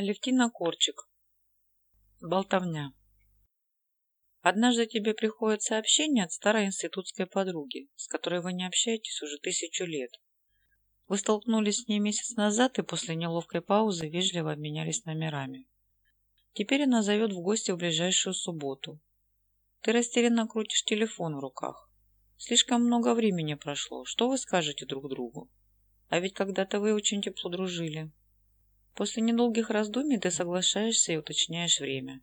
Алевтина Корчик. Болтовня. Однажды тебе приходит сообщение от старой институтской подруги, с которой вы не общаетесь уже тысячу лет. Вы столкнулись с ней месяц назад и после неловкой паузы вежливо обменялись номерами. Теперь она зовет в гости в ближайшую субботу. Ты растерянно крутишь телефон в руках. Слишком много времени прошло. Что вы скажете друг другу? А ведь когда-то вы очень тепло дружили. После недолгих раздумий ты соглашаешься и уточняешь время.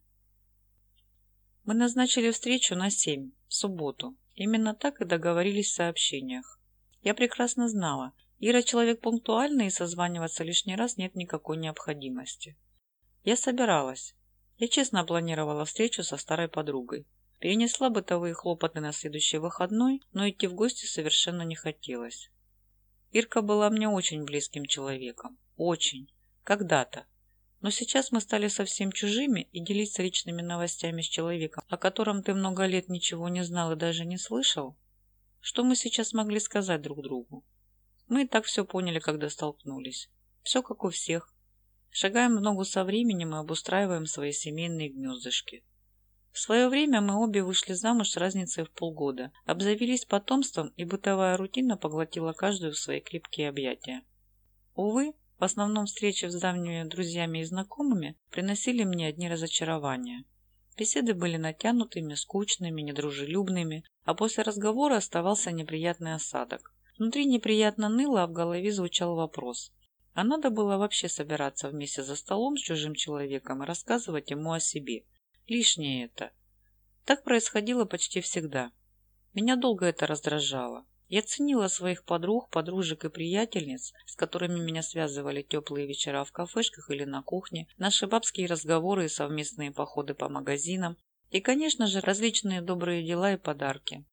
Мы назначили встречу на семь, в субботу. Именно так и договорились в сообщениях. Я прекрасно знала, Ира человек пунктуальный и созваниваться лишний раз нет никакой необходимости. Я собиралась. Я честно планировала встречу со старой подругой. Перенесла бытовые хлопоты на следующий выходной, но идти в гости совершенно не хотелось. Ирка была мне очень близким человеком. Очень. Когда-то. Но сейчас мы стали совсем чужими, и делиться личными новостями с человеком, о котором ты много лет ничего не знал и даже не слышал? Что мы сейчас могли сказать друг другу? Мы и так все поняли, когда столкнулись. Все как у всех. Шагаем в ногу со временем и обустраиваем свои семейные гнездышки. В свое время мы обе вышли замуж с разницей в полгода, обзавелись потомством, и бытовая рутина поглотила каждую в свои крепкие объятия. Увы, в основном встречи с давними друзьями и знакомыми приносили мне одни разочарования. Беседы были натянутыми, скучными, недружелюбными, а после разговора оставался неприятный осадок. Внутри неприятно ныло, а в голове звучал вопрос. А надо было вообще собираться вместе за столом с чужим человеком и рассказывать ему о себе. Лишнее это. Так происходило почти всегда. Меня долго это раздражало. Я ценила своих подруг, подружек и приятельниц, с которыми меня связывали теплые вечера в кафешках или на кухне, наши бабские разговоры и совместные походы по магазинам, и, конечно же, различные добрые дела и подарки.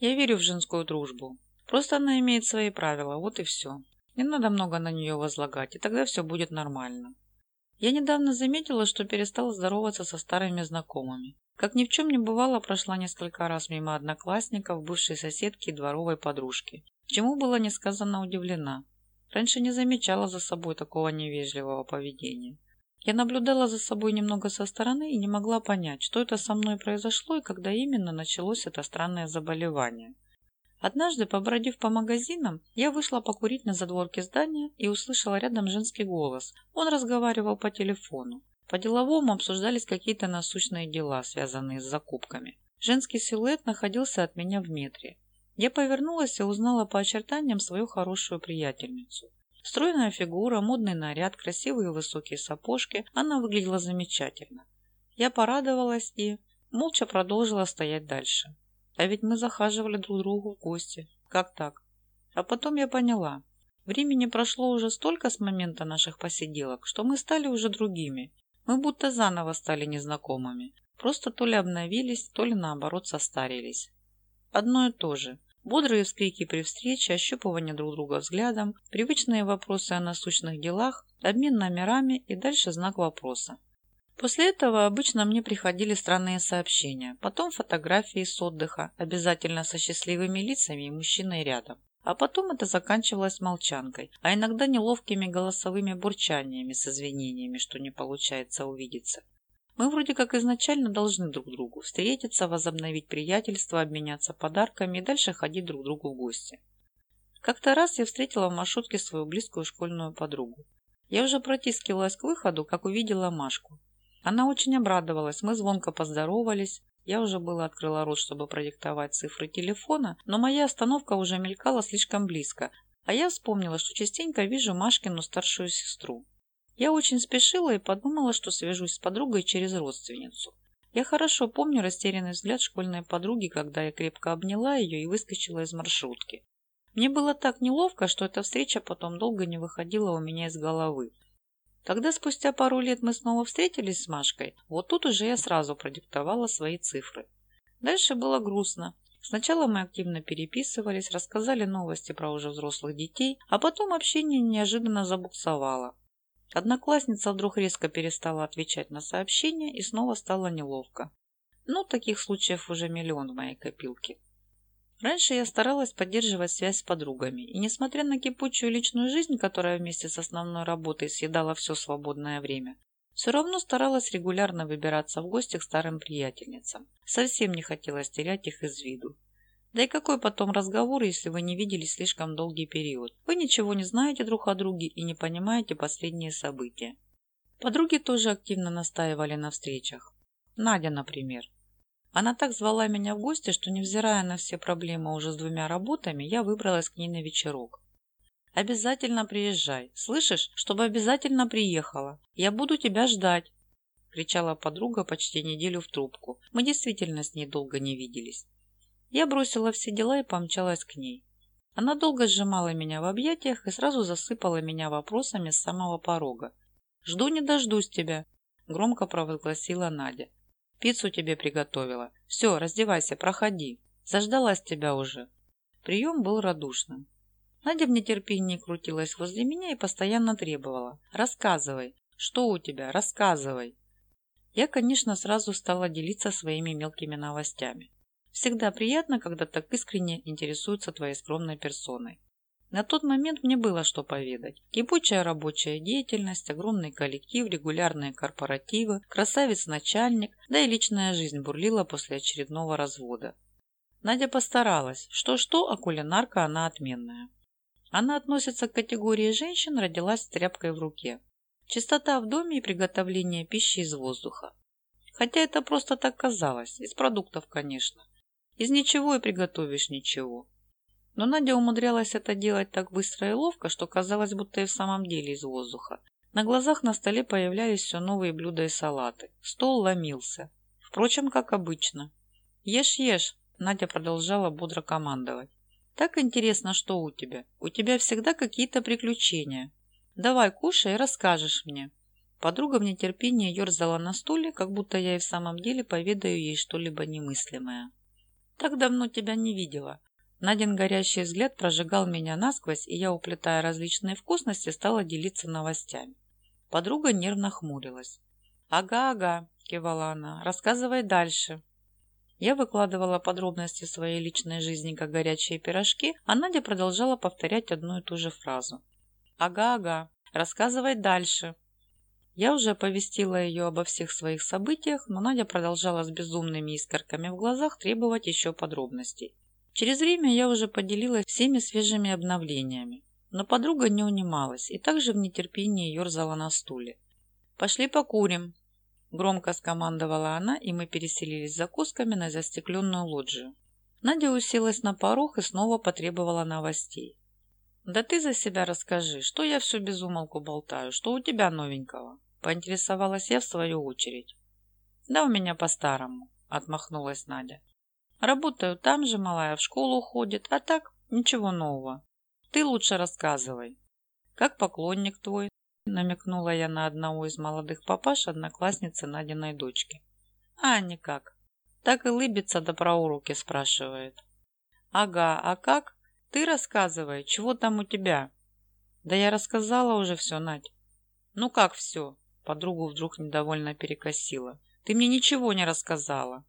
Я верю в женскую дружбу. Просто она имеет свои правила, вот и все. Не надо много на нее возлагать, и тогда все будет нормально. Я недавно заметила, что перестала здороваться со старыми знакомыми. Как ни в чем не бывало, прошла несколько раз мимо одноклассников, бывшей соседки и дворовой подружки, чему была несказанно удивлена. Раньше не замечала за собой такого невежливого поведения. Я наблюдала за собой немного со стороны и не могла понять, что это со мной произошло и когда именно началось это странное заболевание. Однажды, побродив по магазинам, я вышла покурить на задворке здания и услышала рядом женский голос. Он разговаривал по телефону. По-деловому обсуждались какие-то насущные дела, связанные с закупками. Женский силуэт находился от меня в метре. Я повернулась и узнала по очертаниям свою хорошую приятельницу. Стройная фигура, модный наряд, красивые высокие сапожки. Она выглядела замечательно. Я порадовалась и молча продолжила стоять дальше. А ведь мы захаживали друг другу в гости. Как так? А потом я поняла. Времени прошло уже столько с момента наших посиделок, что мы стали уже другими. Мы будто заново стали незнакомыми. Просто то ли обновились, то ли наоборот состарились. Одно и то же. Бодрые вскрики при встрече, ощупывание друг друга взглядом, привычные вопросы о насущных делах, обмен номерами и дальше знак вопроса. После этого обычно мне приходили странные сообщения, потом фотографии с отдыха, обязательно со счастливыми лицами и мужчиной рядом. А потом это заканчивалось молчанкой, а иногда неловкими голосовыми бурчаниями с извинениями, что не получается увидеться. Мы вроде как изначально должны друг другу встретиться, возобновить приятельство, обменяться подарками и дальше ходить друг другу в гости. Как-то раз я встретила в маршрутке свою близкую школьную подругу. Я уже протискивалась к выходу, как увидела Машку. Она очень обрадовалась, мы звонко поздоровались, я уже было открыла рот, чтобы продиктовать цифры телефона, но моя остановка уже мелькала слишком близко, а я вспомнила, что частенько вижу Машкину старшую сестру. Я очень спешила и подумала, что свяжусь с подругой через родственницу. Я хорошо помню растерянный взгляд школьной подруги, когда я крепко обняла ее и выскочила из маршрутки. Мне было так неловко, что эта встреча потом долго не выходила у меня из головы. Когда спустя пару лет мы снова встретились с Машкой, вот тут уже я сразу продиктовала свои цифры. Дальше было грустно. Сначала мы активно переписывались, рассказали новости про уже взрослых детей, а потом общение неожиданно забуксовало. Одноклассница вдруг резко перестала отвечать на сообщения и снова стало неловко. Ну, таких случаев уже миллион в моей копилке. Раньше я старалась поддерживать связь с подругами, и несмотря на кипучую личную жизнь, которая вместе с основной работой съедала все свободное время, Все равно старалась регулярно выбираться в гости к старым приятельницам. Совсем не хотелось терять их из виду. Да и какой потом разговор, если вы не виделись слишком долгий период? Вы ничего не знаете друг о друге и не понимаете последние события. Подруги тоже активно настаивали на встречах. Надя, например. Она так звала меня в гости, что, невзирая на все проблемы уже с двумя работами, я выбралась к ней на вечерок. «Обязательно приезжай. Слышишь, чтобы обязательно приехала. Я буду тебя ждать!» кричала подруга почти неделю в трубку. Мы действительно с ней долго не виделись. Я бросила все дела и помчалась к ней. Она долго сжимала меня в объятиях и сразу засыпала меня вопросами с самого порога. «Жду не дождусь тебя», — громко провозгласила Надя. «Пиццу тебе приготовила. Все, раздевайся, проходи. Заждалась тебя уже». Прием был радушным. Надя в нетерпении крутилась возле меня и постоянно требовала. «Рассказывай. Что у тебя? Рассказывай». Я, конечно, сразу стала делиться своими мелкими новостями. Всегда приятно, когда так искренне интересуются твоей скромной персоной. На тот момент мне было что поведать. Кипучая рабочая деятельность, огромный коллектив, регулярные корпоративы, красавец-начальник, да и личная жизнь бурлила после очередного развода. Надя постаралась. Что-что, а кулинарка она отменная. Она относится к категории женщин, родилась с тряпкой в руке. Чистота в доме и приготовление пищи из воздуха. Хотя это просто так казалось, из продуктов, конечно. Из ничего и приготовишь ничего. Но Надя умудрялась это делать так быстро и ловко, что казалось, будто и в самом деле из воздуха. На глазах на столе появлялись все новые блюда и салаты. Стол ломился. Впрочем, как обычно. «Ешь, ешь!» Надя продолжала бодро командовать. Так интересно, что у тебя. У тебя всегда какие-то приключения. Давай, кушай и расскажешь мне. Подруга в нетерпении ерзала на стуле, как будто я и в самом деле поведаю ей что-либо немыслимое. Так давно тебя не видела. Надин горящий взгляд прожигал меня насквозь, и я, уплетая различные вкусности, стала делиться новостями. Подруга нервно хмурилась. «Ага, ага», – кивала она, – «рассказывай дальше». Я выкладывала подробности своей личной жизни, как горячие пирожки, а Надя продолжала повторять одну и ту же фразу. «Ага, ага, рассказывай дальше». Я уже оповестила ее обо всех своих событиях, но Надя продолжала с безумными искорками в глазах требовать еще подробностей. Через время я уже поделилась всеми свежими обновлениями, но подруга не унималась и также в нетерпении ерзала на стуле. «Пошли покурим», Громко скомандовала она, и мы переселились закусками на застекленную лоджию. Надя уселась на порог и снова потребовала новостей. «Да ты за себя расскажи, что я все без умолку болтаю, что у тебя новенького?» Поинтересовалась я в свою очередь. «Да у меня по-старому», — отмахнулась Надя. «Работаю там же, малая в школу ходит, а так ничего нового. Ты лучше рассказывай. Как поклонник твой, намекнула я на одного из молодых папаш одноклассницы Надиной дочки. А, никак. Так и лыбится да про уроки спрашивает. Ага, а как? Ты рассказывай, чего там у тебя? Да я рассказала уже все, Надь. Ну как все? Подругу вдруг недовольно перекосила. Ты мне ничего не рассказала.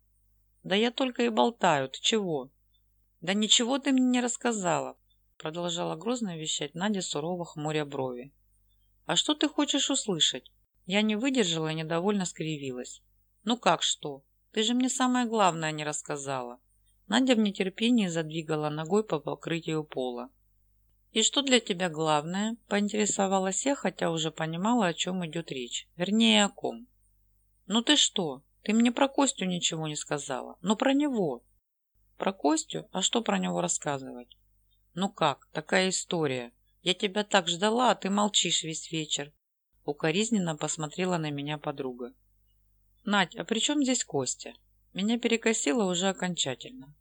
Да я только и болтаю, ты чего? Да ничего ты мне не рассказала, продолжала грозно вещать Надя сурово хмуря брови. «А что ты хочешь услышать?» Я не выдержала и недовольно скривилась. «Ну как что? Ты же мне самое главное не рассказала». Надя в нетерпении задвигала ногой по покрытию пола. «И что для тебя главное?» – поинтересовалась я, хотя уже понимала, о чем идет речь. Вернее, о ком. «Ну ты что? Ты мне про Костю ничего не сказала. Ну про него». «Про Костю? А что про него рассказывать?» «Ну как? Такая история. Я тебя так ждала, а ты молчишь весь вечер. Укоризненно посмотрела на меня подруга. Надь, а при чем здесь Костя? Меня перекосило уже окончательно.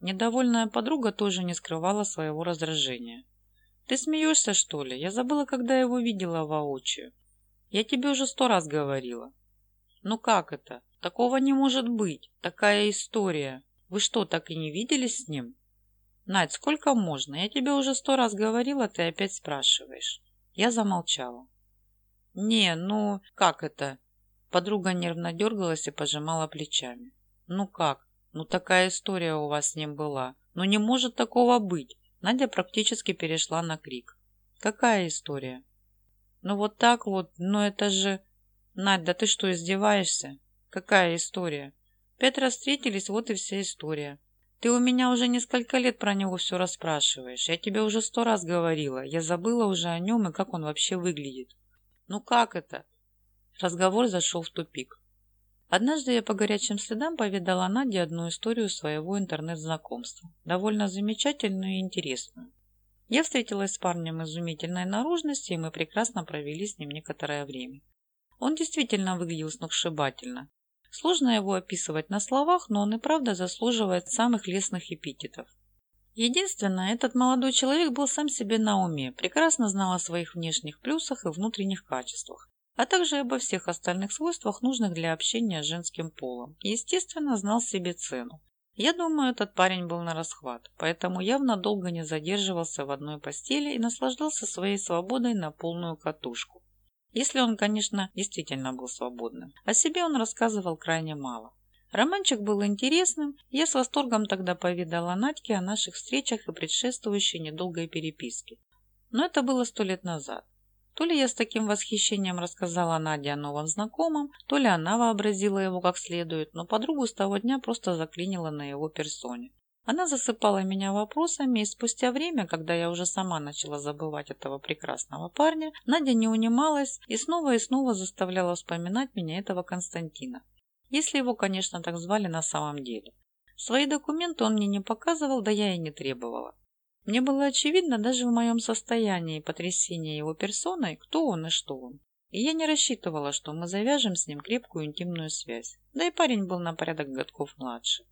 Недовольная подруга тоже не скрывала своего раздражения. Ты смеешься, что ли? Я забыла, когда его видела воочию. Я тебе уже сто раз говорила. Ну как это? Такого не может быть. Такая история. Вы что, так и не виделись с ним? «Надь, сколько можно? Я тебе уже сто раз говорила, ты опять спрашиваешь». Я замолчала. «Не, ну, как это?» Подруга нервно дергалась и пожимала плечами. «Ну как? Ну такая история у вас с ним была. Ну не может такого быть!» Надя практически перешла на крик. «Какая история?» «Ну вот так вот, но это же...» Надь, да ты что, издеваешься? Какая история? Пять раз встретились, вот и вся история. Ты у меня уже несколько лет про него все расспрашиваешь. Я тебе уже сто раз говорила. Я забыла уже о нем и как он вообще выглядит. Ну как это? Разговор зашел в тупик. Однажды я по горячим следам поведала Наде одну историю своего интернет-знакомства, довольно замечательную и интересную. Я встретилась с парнем изумительной наружности, и мы прекрасно провели с ним некоторое время. Он действительно выглядел сногсшибательно. Сложно его описывать на словах, но он и правда заслуживает самых лестных эпитетов. Единственное, этот молодой человек был сам себе на уме, прекрасно знал о своих внешних плюсах и внутренних качествах а также обо всех остальных свойствах, нужных для общения с женским полом. естественно, знал себе цену. Я думаю, этот парень был на расхват, поэтому явно долго не задерживался в одной постели и наслаждался своей свободой на полную катушку. Если он, конечно, действительно был свободным. О себе он рассказывал крайне мало. Романчик был интересным, я с восторгом тогда повидала Надьке о наших встречах и предшествующей недолгой переписке. Но это было сто лет назад. То ли я с таким восхищением рассказала Наде о новом знакомом, то ли она вообразила его как следует, но подругу с того дня просто заклинила на его персоне. Она засыпала меня вопросами, и спустя время, когда я уже сама начала забывать этого прекрасного парня, Надя не унималась и снова и снова заставляла вспоминать меня этого Константина. Если его, конечно, так звали на самом деле. Свои документы он мне не показывал, да я и не требовала. Мне было очевидно даже в моем состоянии потрясения его персоной, кто он и что он. И я не рассчитывала, что мы завяжем с ним крепкую интимную связь. Да и парень был на порядок годков младше.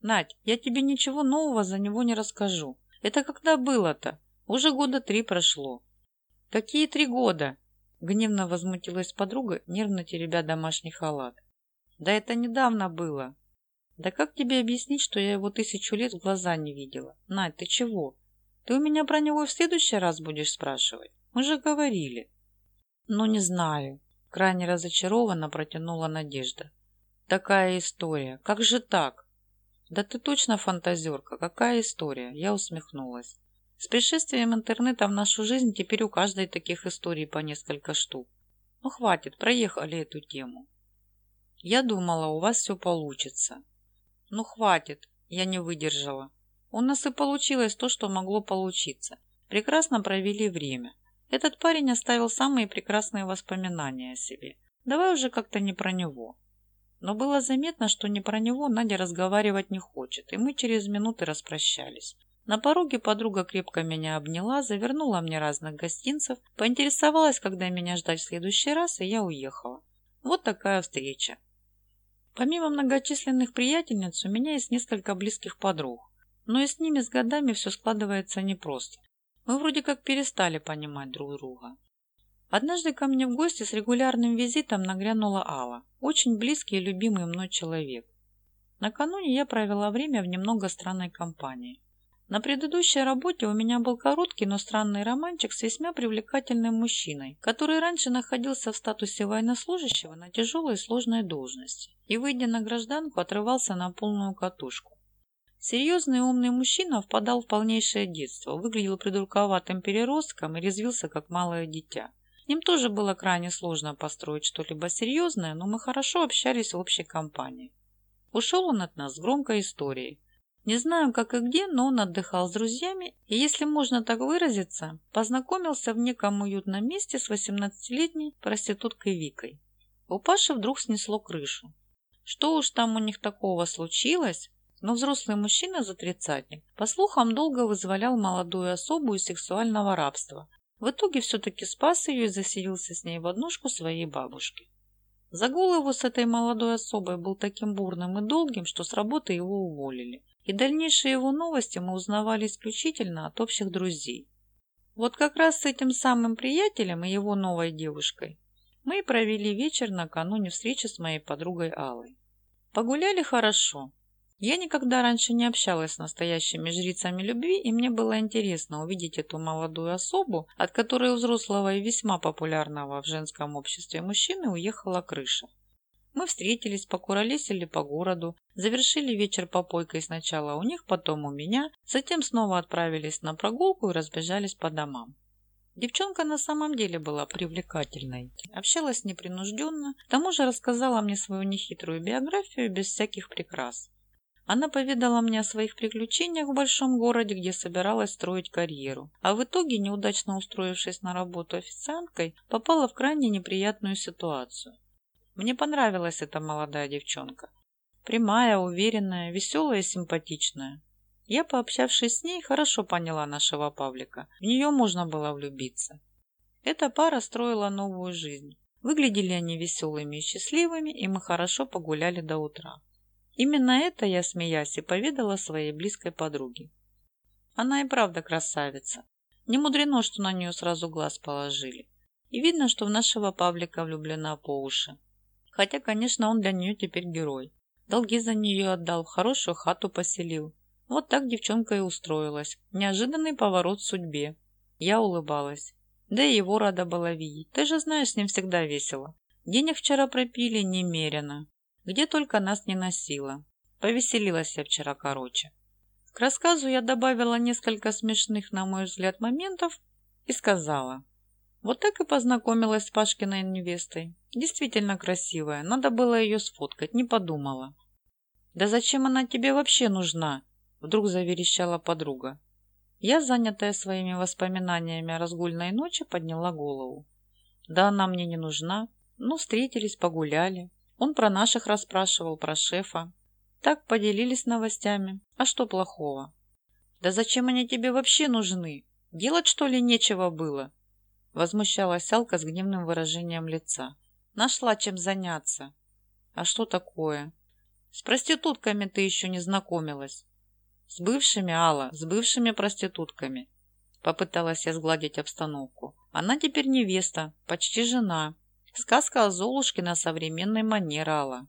«Надь, я тебе ничего нового за него не расскажу. Это когда было-то? Уже года три прошло». «Какие три года?» Гневно возмутилась подруга, нервно теребя домашний халат. «Да это недавно было. Да как тебе объяснить, что я его тысячу лет в глаза не видела? Надь, ты чего? Ты у меня про него в следующий раз будешь спрашивать? Мы же говорили. Ну, не знаю. Крайне разочарованно протянула Надежда. Такая история. Как же так? Да ты точно фантазерка. Какая история? Я усмехнулась. С пришествием интернета в нашу жизнь теперь у каждой таких историй по несколько штук. Ну хватит, проехали эту тему. Я думала, у вас все получится. Ну хватит, я не выдержала. У нас и получилось то, что могло получиться. Прекрасно провели время. Этот парень оставил самые прекрасные воспоминания о себе. Давай уже как-то не про него. Но было заметно, что не про него Надя разговаривать не хочет, и мы через минуты распрощались. На пороге подруга крепко меня обняла, завернула мне разных гостинцев, поинтересовалась, когда меня ждать в следующий раз, и я уехала. Вот такая встреча. Помимо многочисленных приятельниц, у меня есть несколько близких подруг. Но и с ними с годами все складывается непросто. Мы вроде как перестали понимать друг друга. Однажды ко мне в гости с регулярным визитом нагрянула Алла, очень близкий и любимый мной человек. Накануне я провела время в немного странной компании. На предыдущей работе у меня был короткий, но странный романчик с весьма привлекательным мужчиной, который раньше находился в статусе военнослужащего на тяжелой и сложной должности и, выйдя на гражданку, отрывался на полную катушку. Серьезный и умный мужчина впадал в полнейшее детство, выглядел придурковатым переростком и резвился, как малое дитя. С ним тоже было крайне сложно построить что-либо серьезное, но мы хорошо общались в общей компании. Ушел он от нас с громкой историей, не знаю, как и где, но он отдыхал с друзьями и, если можно так выразиться, познакомился в неком уютном месте с 18-летней проституткой Викой. У Паши вдруг снесло крышу. Что уж там у них такого случилось, но взрослый мужчина за тридцатник, по слухам, долго вызволял молодую особу из сексуального рабства. В итоге все-таки спас ее и заселился с ней в однушку своей бабушки. Загул его с этой молодой особой был таким бурным и долгим, что с работы его уволили и дальнейшие его новости мы узнавали исключительно от общих друзей. Вот как раз с этим самым приятелем и его новой девушкой мы и провели вечер накануне встречи с моей подругой Аллой. Погуляли хорошо. Я никогда раньше не общалась с настоящими жрицами любви, и мне было интересно увидеть эту молодую особу, от которой у взрослого и весьма популярного в женском обществе мужчины уехала крыша. Мы встретились, покуролесили по городу, завершили вечер попойкой сначала у них, потом у меня, затем снова отправились на прогулку и разбежались по домам. Девчонка на самом деле была привлекательной, общалась непринужденно, к тому же рассказала мне свою нехитрую биографию без всяких прикрас. Она поведала мне о своих приключениях в большом городе, где собиралась строить карьеру, а в итоге, неудачно устроившись на работу официанткой, попала в крайне неприятную ситуацию. Мне понравилась эта молодая девчонка. Прямая, уверенная, веселая и симпатичная. Я, пообщавшись с ней, хорошо поняла нашего Павлика. В нее можно было влюбиться. Эта пара строила новую жизнь. Выглядели они веселыми и счастливыми, и мы хорошо погуляли до утра. Именно это я, смеясь, и поведала своей близкой подруге. Она и правда красавица. Не мудрено, что на нее сразу глаз положили. И видно, что в нашего Павлика влюблена по уши. Хотя, конечно, он для нее теперь герой. Долги за нее отдал, хорошую хату поселил. Вот так девчонка и устроилась. Неожиданный поворот в судьбе. Я улыбалась. Да и его рада была видеть. Ты же знаешь, с ним всегда весело. Денег вчера пропили немерено. Где только нас не носило. Повеселилась я вчера короче. К рассказу я добавила несколько смешных, на мой взгляд, моментов и сказала. Вот так и познакомилась с Пашкиной невестой. Действительно красивая. Надо было ее сфоткать, не подумала. «Да зачем она тебе вообще нужна?» Вдруг заверещала подруга. Я, занятая своими воспоминаниями о разгульной ночи, подняла голову. Да она мне не нужна. Ну, встретились, погуляли. Он про наших расспрашивал, про шефа. Так поделились новостями. А что плохого? Да зачем они тебе вообще нужны? Делать, что ли, нечего было? Возмущалась Алка с гневным выражением лица. Нашла чем заняться. А что такое? С проститутками ты еще не знакомилась. С бывшими, Алла, с бывшими проститутками. Попыталась я сгладить обстановку. Она теперь невеста, почти жена. Сказка о Золушке на современной манере, Алла.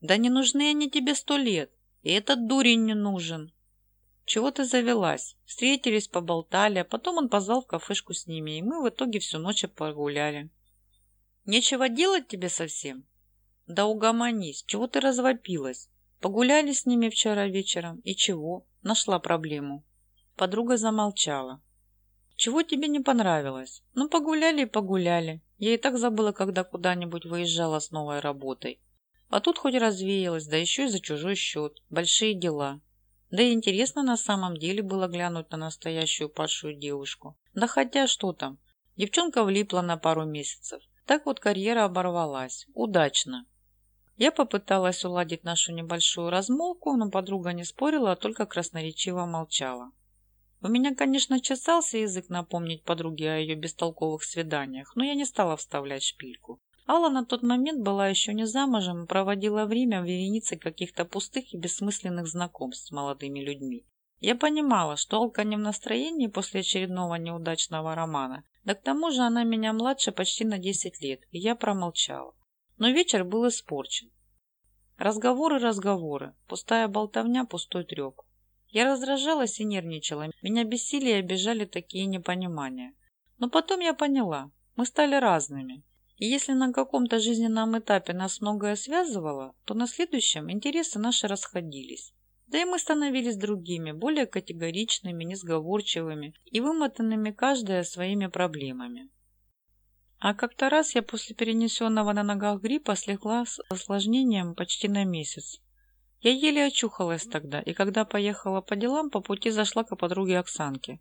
Да не нужны они тебе сто лет. И этот дурень не нужен. Чего ты завелась? Встретились, поболтали, а потом он позвал в кафешку с ними, и мы в итоге всю ночь погуляли. Нечего делать тебе совсем? Да угомонись, чего ты развопилась? Погуляли с ними вчера вечером. И чего? Нашла проблему. Подруга замолчала. Чего тебе не понравилось? Ну, погуляли и погуляли. Я и так забыла, когда куда-нибудь выезжала с новой работой. А тут хоть развеялась, да еще и за чужой счет. Большие дела. Да и интересно на самом деле было глянуть на настоящую падшую девушку. Да хотя что там. Девчонка влипла на пару месяцев. Так вот карьера оборвалась. Удачно. Я попыталась уладить нашу небольшую размолвку, но подруга не спорила, а только красноречиво молчала. У меня, конечно, чесался язык напомнить подруге о ее бестолковых свиданиях, но я не стала вставлять шпильку. Алла на тот момент была еще не замужем и проводила время в веренице каких-то пустых и бессмысленных знакомств с молодыми людьми. Я понимала, что Алка не в настроении после очередного неудачного романа, да к тому же она меня младше почти на 10 лет, и я промолчала. Но вечер был испорчен. Разговоры, разговоры, пустая болтовня, пустой треп. Я раздражалась и нервничала, меня бесили и обижали такие непонимания. Но потом я поняла, мы стали разными. И если на каком-то жизненном этапе нас многое связывало, то на следующем интересы наши расходились. Да и мы становились другими, более категоричными, несговорчивыми и вымотанными каждая своими проблемами. А как-то раз я после перенесенного на ногах гриппа слегла с осложнением почти на месяц. Я еле очухалась тогда, и когда поехала по делам, по пути зашла к подруге Оксанке.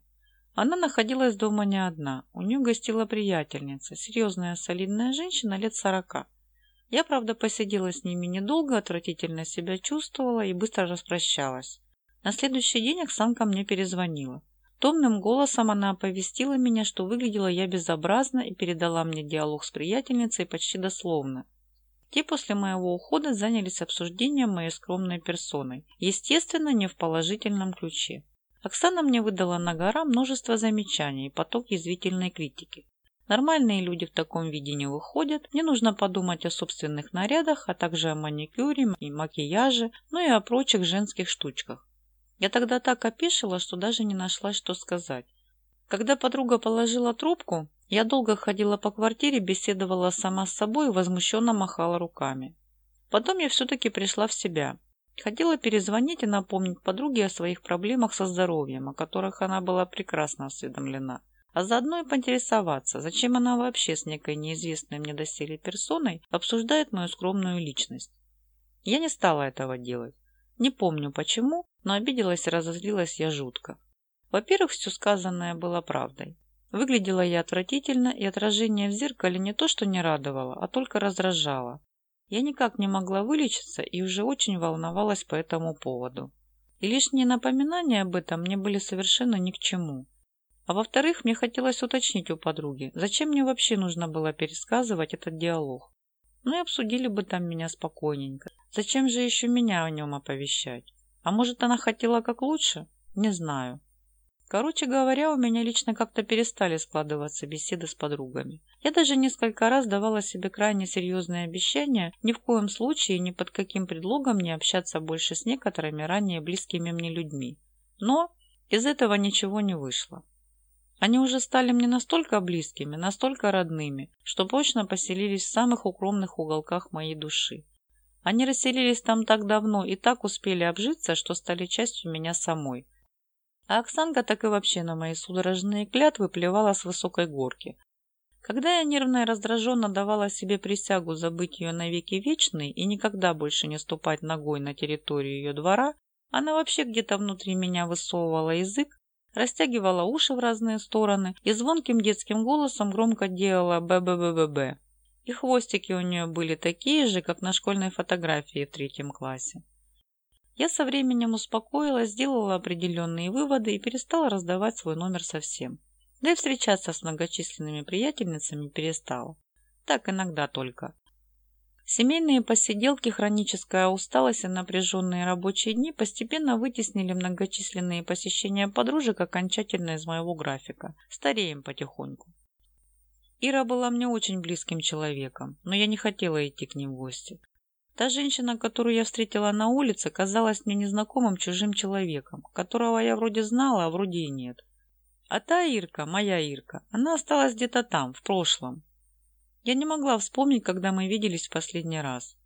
Она находилась дома не одна. У нее гостила приятельница, серьезная солидная женщина лет сорока. Я, правда, посидела с ними недолго, отвратительно себя чувствовала и быстро распрощалась. На следующий день Оксанка мне перезвонила. Томным голосом она оповестила меня, что выглядела я безобразно и передала мне диалог с приятельницей почти дословно. Те после моего ухода занялись обсуждением моей скромной персоны, естественно, не в положительном ключе. Оксана мне выдала на гора множество замечаний и поток язвительной критики. Нормальные люди в таком виде не выходят, мне нужно подумать о собственных нарядах, а также о маникюре и макияже, ну и о прочих женских штучках. Я тогда так опешила, что даже не нашла, что сказать. Когда подруга положила трубку, я долго ходила по квартире, беседовала сама с собой и возмущенно махала руками. Потом я все-таки пришла в себя. Хотела перезвонить и напомнить подруге о своих проблемах со здоровьем, о которых она была прекрасно осведомлена. а заодно и поинтересоваться, зачем она вообще с некой неизвестной мне доселе персоной обсуждает мою скромную личность. Я не стала этого делать. Не помню почему, но обиделась и разозлилась я жутко. Во-первых, все сказанное было правдой. Выглядела я отвратительно, и отражение в зеркале не то что не радовало, а только раздражало. Я никак не могла вылечиться и уже очень волновалась по этому поводу. И лишние напоминания об этом мне были совершенно ни к чему. А во-вторых, мне хотелось уточнить у подруги, зачем мне вообще нужно было пересказывать этот диалог. Ну и обсудили бы там меня спокойненько. Зачем же еще меня о нем оповещать? А может, она хотела как лучше? Не знаю. Короче говоря, у меня лично как-то перестали складываться беседы с подругами. Я даже несколько раз давала себе крайне серьезные обещания ни в коем случае ни под каким предлогом не общаться больше с некоторыми ранее близкими мне людьми. Но из этого ничего не вышло. Они уже стали мне настолько близкими, настолько родными, что прочно поселились в самых укромных уголках моей души. Они расселились там так давно и так успели обжиться, что стали частью меня самой. А Оксанка так и вообще на мои судорожные клятвы плевала с высокой горки. Когда я нервно и раздраженно давала себе присягу забыть ее навеки вечной и никогда больше не ступать ногой на территорию ее двора, она вообще где-то внутри меня высовывала язык растягивала уши в разные стороны и звонким детским голосом громко делала «б-б-б-б-б». И хвостики у нее были такие же, как на школьной фотографии в третьем классе. Я со временем успокоилась, сделала определенные выводы и перестала раздавать свой номер совсем. Да и встречаться с многочисленными приятельницами перестала. Так иногда только. Семейные посиделки, хроническая усталость и напряженные рабочие дни постепенно вытеснили многочисленные посещения подружек окончательно из моего графика. Стареем потихоньку. Ира была мне очень близким человеком, но я не хотела идти к ним в гости. Та женщина, которую я встретила на улице, казалась мне незнакомым чужим человеком, которого я вроде знала, а вроде и нет. А та Ирка, моя Ирка, она осталась где-то там, в прошлом, я не могла вспомнить, когда мы виделись в последний раз.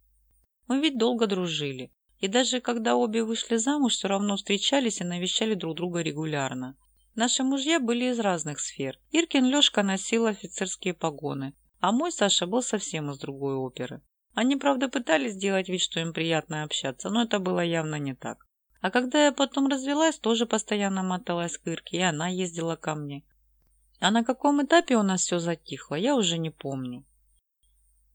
Мы ведь долго дружили, и даже когда обе вышли замуж, все равно встречались и навещали друг друга регулярно. Наши мужья были из разных сфер. Иркин Лешка носил офицерские погоны, а мой Саша был совсем из другой оперы. Они, правда, пытались сделать вид, что им приятно общаться, но это было явно не так. А когда я потом развелась, тоже постоянно моталась к Ирке, и она ездила ко мне. А на каком этапе у нас все затихло, я уже не помню.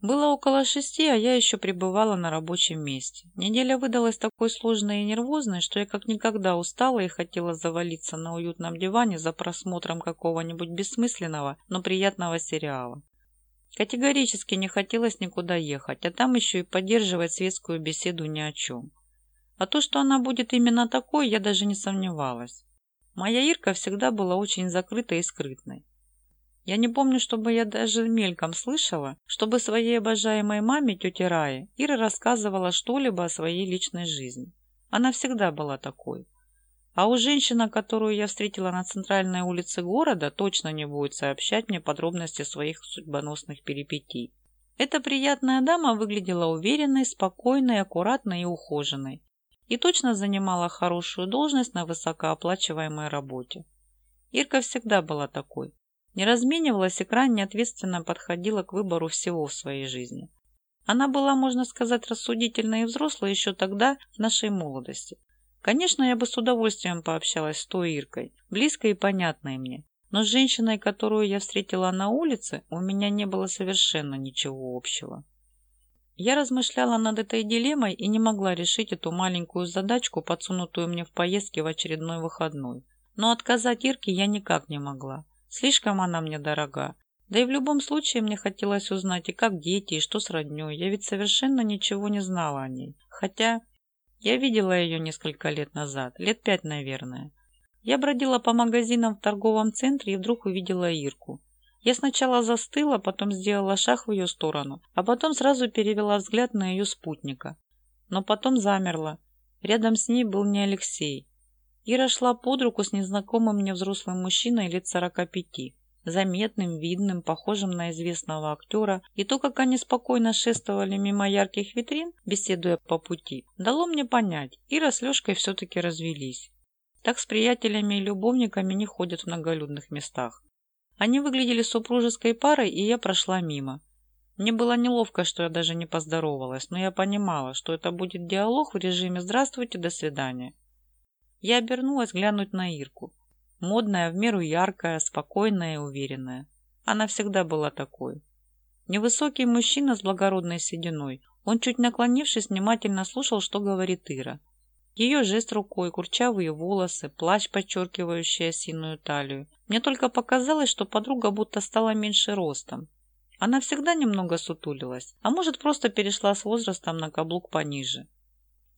Было около шести, а я еще пребывала на рабочем месте. Неделя выдалась такой сложной и нервозной, что я как никогда устала и хотела завалиться на уютном диване за просмотром какого-нибудь бессмысленного, но приятного сериала. Категорически не хотелось никуда ехать, а там еще и поддерживать светскую беседу ни о чем. А то, что она будет именно такой, я даже не сомневалась. Моя Ирка всегда была очень закрытой и скрытной. Я не помню, чтобы я даже мельком слышала, чтобы своей обожаемой маме, тете Рае, Ира рассказывала что-либо о своей личной жизни. Она всегда была такой. А у женщина, которую я встретила на центральной улице города, точно не будет сообщать мне подробности своих судьбоносных перипетий. Эта приятная дама выглядела уверенной, спокойной, аккуратной и ухоженной. И точно занимала хорошую должность на высокооплачиваемой работе. Ирка всегда была такой не разменивалась и крайне ответственно подходила к выбору всего в своей жизни. Она была, можно сказать, рассудительной и взрослой еще тогда, в нашей молодости. Конечно, я бы с удовольствием пообщалась с той Иркой, близкой и понятной мне, но с женщиной, которую я встретила на улице, у меня не было совершенно ничего общего. Я размышляла над этой дилеммой и не могла решить эту маленькую задачку, подсунутую мне в поездке в очередной выходной. Но отказать Ирке я никак не могла. Слишком она мне дорога. Да и в любом случае мне хотелось узнать и как дети, и что с роднёй. Я ведь совершенно ничего не знала о ней. Хотя я видела ее несколько лет назад, лет пять, наверное. Я бродила по магазинам в торговом центре и вдруг увидела Ирку. Я сначала застыла, потом сделала шаг в ее сторону, а потом сразу перевела взгляд на ее спутника. Но потом замерла. Рядом с ней был не Алексей. Ира шла под руку с незнакомым мне взрослым мужчиной лет сорока пяти, заметным, видным, похожим на известного актера, и то, как они спокойно шествовали мимо ярких витрин, беседуя по пути, дало мне понять, Ира с Лешкой все-таки развелись. Так с приятелями и любовниками не ходят в многолюдных местах. Они выглядели супружеской парой, и я прошла мимо. Мне было неловко, что я даже не поздоровалась, но я понимала, что это будет диалог в режиме «Здравствуйте, до свидания». Я обернулась глянуть на Ирку. Модная, в меру яркая, спокойная и уверенная. Она всегда была такой. Невысокий мужчина с благородной сединой. Он, чуть наклонившись, внимательно слушал, что говорит Ира. Ее жест рукой, курчавые волосы, плащ, подчеркивающий осиную талию. Мне только показалось, что подруга будто стала меньше ростом. Она всегда немного сутулилась, а может просто перешла с возрастом на каблук пониже.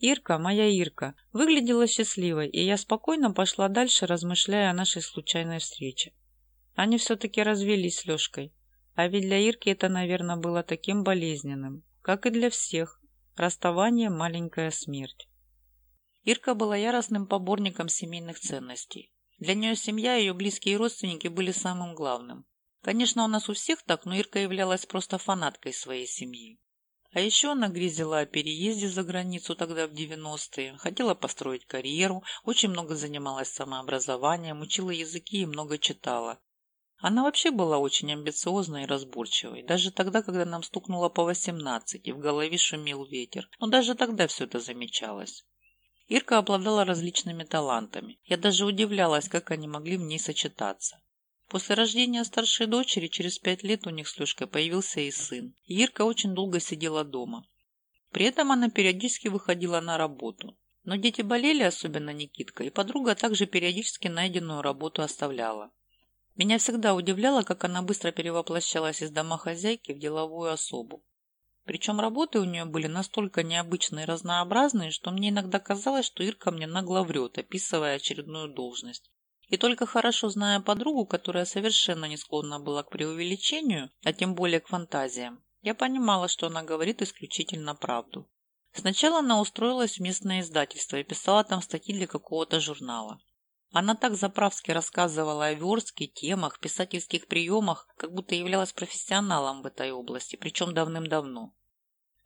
Ирка, моя Ирка, выглядела счастливой, и я спокойно пошла дальше, размышляя о нашей случайной встрече. Они все-таки развелись с Лешкой. А ведь для Ирки это, наверное, было таким болезненным, как и для всех. Расставание – маленькая смерть. Ирка была яростным поборником семейных ценностей. Для нее семья и ее близкие родственники были самым главным. Конечно, у нас у всех так, но Ирка являлась просто фанаткой своей семьи. А еще она грезила о переезде за границу тогда в 90-е, хотела построить карьеру, очень много занималась самообразованием, учила языки и много читала. Она вообще была очень амбициозной и разборчивой, даже тогда, когда нам стукнуло по 18 и в голове шумел ветер, но даже тогда все это замечалось. Ирка обладала различными талантами. Я даже удивлялась, как они могли в ней сочетаться. После рождения старшей дочери через пять лет у них с Лешкой появился и сын. Ирка очень долго сидела дома. При этом она периодически выходила на работу. Но дети болели, особенно Никитка, и подруга также периодически найденную работу оставляла. Меня всегда удивляло, как она быстро перевоплощалась из домохозяйки в деловую особу. Причем работы у нее были настолько необычные и разнообразные, что мне иногда казалось, что Ирка мне нагло врет, описывая очередную должность. И только хорошо зная подругу, которая совершенно не склонна была к преувеличению, а тем более к фантазиям, я понимала, что она говорит исключительно правду. Сначала она устроилась в местное издательство и писала там статьи для какого-то журнала. Она так заправски рассказывала о верстке, темах, писательских приемах, как будто являлась профессионалом в этой области, причем давным-давно.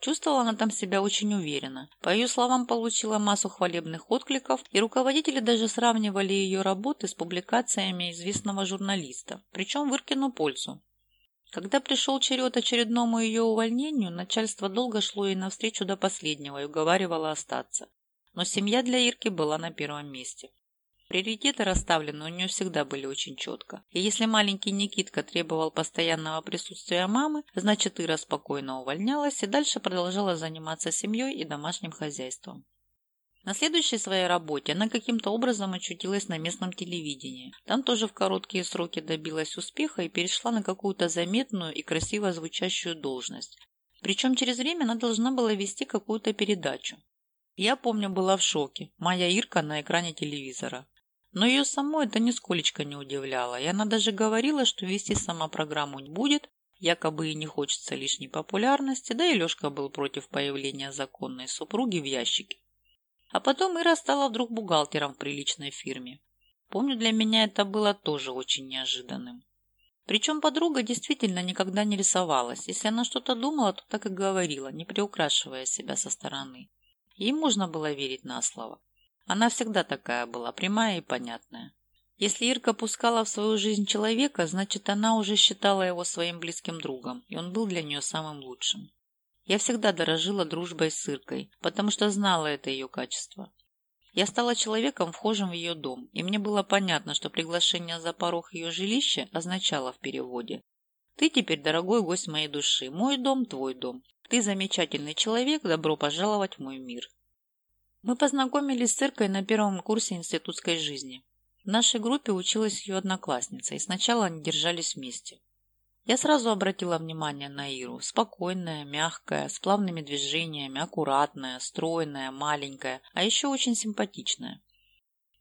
Чувствовала она там себя очень уверенно. По ее словам, получила массу хвалебных откликов, и руководители даже сравнивали ее работы с публикациями известного журналиста, причем в Иркину пользу. Когда пришел черед очередному ее увольнению, начальство долго шло ей навстречу до последнего и уговаривало остаться. Но семья для Ирки была на первом месте. Приоритеты расставлены у нее всегда были очень четко. И если маленький Никитка требовал постоянного присутствия мамы, значит Ира спокойно увольнялась и дальше продолжала заниматься семьей и домашним хозяйством. На следующей своей работе она каким-то образом очутилась на местном телевидении. Там тоже в короткие сроки добилась успеха и перешла на какую-то заметную и красиво звучащую должность. Причем через время она должна была вести какую-то передачу. Я помню, была в шоке. Моя Ирка на экране телевизора. Но ее самой это нисколечко не удивляло, и она даже говорила, что вести сама программу не будет, якобы и не хочется лишней популярности, да и Лешка был против появления законной супруги в ящике. А потом Ира стала вдруг бухгалтером в приличной фирме. Помню, для меня это было тоже очень неожиданным. Причем подруга действительно никогда не рисовалась. Если она что-то думала, то так и говорила, не приукрашивая себя со стороны. Ей можно было верить на слово. Она всегда такая была, прямая и понятная. Если Ирка пускала в свою жизнь человека, значит, она уже считала его своим близким другом, и он был для нее самым лучшим. Я всегда дорожила дружбой с Иркой, потому что знала это ее качество. Я стала человеком, вхожим в ее дом, и мне было понятно, что приглашение за порог ее жилища означало в переводе «Ты теперь дорогой гость моей души, мой дом – твой дом. Ты замечательный человек, добро пожаловать в мой мир». Мы познакомились с Иркой на первом курсе институтской жизни. В нашей группе училась ее одноклассница, и сначала они держались вместе. Я сразу обратила внимание на Иру. Спокойная, мягкая, с плавными движениями, аккуратная, стройная, маленькая, а еще очень симпатичная.